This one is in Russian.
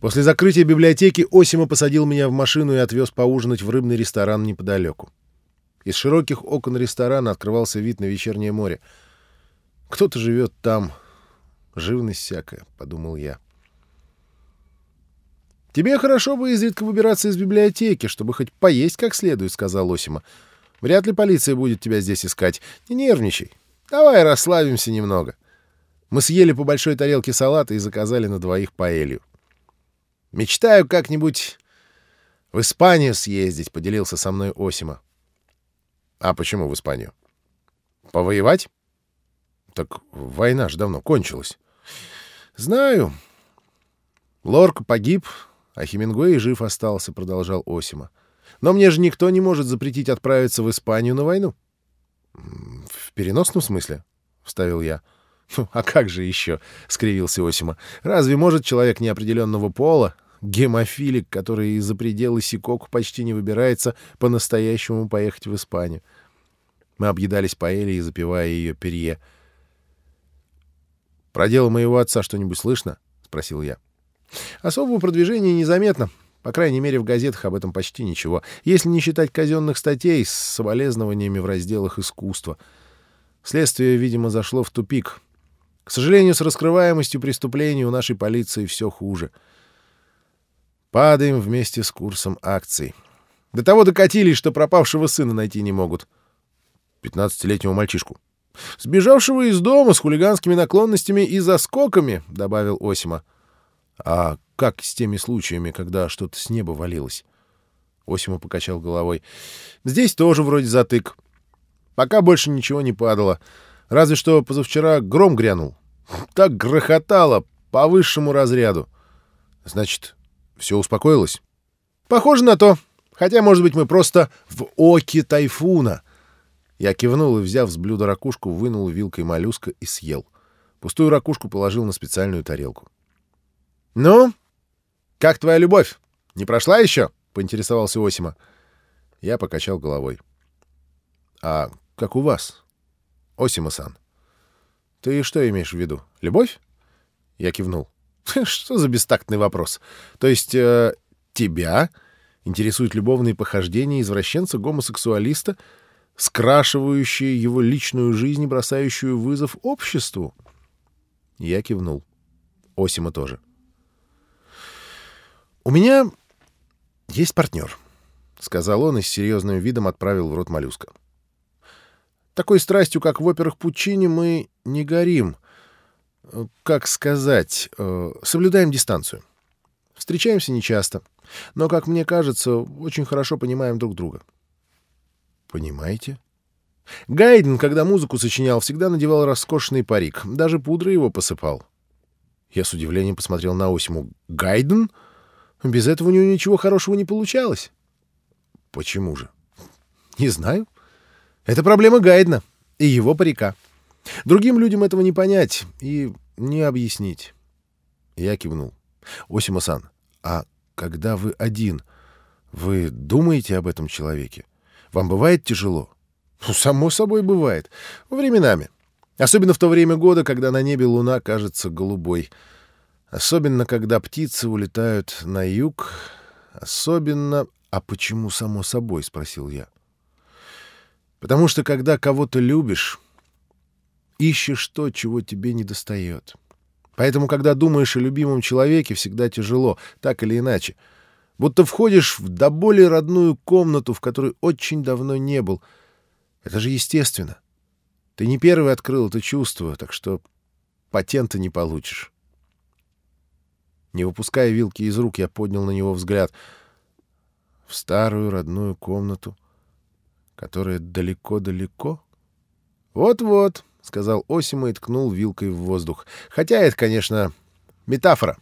После закрытия библиотеки Осима посадил меня в машину и отвез поужинать в рыбный ресторан неподалеку. Из широких окон ресторана открывался вид на вечернее море. «Кто-то живет там. Живность всякая», — подумал я. «Тебе хорошо бы изредка выбираться из библиотеки, чтобы хоть поесть как следует», — сказал Осима. «Вряд ли полиция будет тебя здесь искать. Не нервничай. Давай расслабимся немного». Мы съели по большой тарелке салата и заказали на двоих паэлью. «Мечтаю как-нибудь в Испанию съездить», — поделился со мной Осима. «А почему в Испанию?» «Повоевать?» «Так война же давно кончилась». «Знаю. Лорка погиб, а Хемингуэй жив остался», — продолжал Осима. «Но мне же никто не может запретить отправиться в Испанию на войну». «В переносном смысле?» — вставил я. «Ну, а как же еще?» — скривился Осима. «Разве может человек неопределенного пола, гемофилик, который из-за пределы Сикоку почти не выбирается, по-настоящему поехать в Испанию?» Мы объедались паэльей, запивая ее перье. «Про дело моего отца что-нибудь слышно?» — спросил я. «Особого продвижения незаметно. По крайней мере, в газетах об этом почти ничего, если не считать казенных статей с соболезнованиями в разделах искусства. Следствие, видимо, зашло в тупик. К сожалению, с раскрываемостью преступлений у нашей полиции все хуже. Падаем вместе с курсом акций. До того докатились, что пропавшего сына найти не могут. Пятнадцатилетнего мальчишку. «Сбежавшего из дома с хулиганскими наклонностями и заскоками», — добавил Осима. «А как с теми случаями, когда что-то с неба валилось?» Осима покачал головой. «Здесь тоже вроде затык. Пока больше ничего не падало. Разве что позавчера гром грянул. Так грохотало по высшему разряду. Значит, все успокоилось? Похоже на то. Хотя, может быть, мы просто в оке тайфуна. Я кивнул и, взяв с блюда ракушку, вынул вилкой моллюска и съел. Пустую ракушку положил на специальную тарелку. «Ну, как твоя любовь? Не прошла еще?» — поинтересовался Осима. Я покачал головой. «А как у вас?» Осима-сан. Ты что имеешь в виду? Любовь? Я кивнул. Что за бестактный вопрос? То есть э, тебя интересуют любовные похождения извращенца-гомосексуалиста, скрашивающие его личную жизнь и бросающую вызов обществу? Я кивнул. Осима тоже. «У меня есть партнер», — сказал он и с серьезным видом отправил в рот моллюска. Такой страстью, как в операх Пучини, мы не горим. Как сказать, э, соблюдаем дистанцию. Встречаемся нечасто, но, как мне кажется, очень хорошо понимаем друг друга. Понимаете? Гайден, когда музыку сочинял, всегда надевал роскошный парик. Даже пудры его посыпал. Я с удивлением посмотрел на Осиму. Гайден? Без этого у него ничего хорошего не получалось. Почему же? Не знаю. Это проблема Гайдна и его парика. Другим людям этого не понять и не объяснить. Я кивнул. Осима-сан, а когда вы один, вы думаете об этом человеке? Вам бывает тяжело? Ну, само собой бывает. Временами. Особенно в то время года, когда на небе луна кажется голубой. Особенно, когда птицы улетают на юг. Особенно... А почему само собой? — спросил я. Потому что когда кого-то любишь, ищешь то, чего тебе не достает. Поэтому, когда думаешь о любимом человеке, всегда тяжело, так или иначе. Будто входишь в до боли родную комнату, в которой очень давно не был. Это же естественно. Ты не первый открыл это чувство, так что патента не получишь. Не выпуская вилки из рук, я поднял на него взгляд. В старую родную комнату — которая далеко-далеко? Вот-вот, сказал Осима и ткнул вилкой в воздух. Хотя это, конечно, метафора.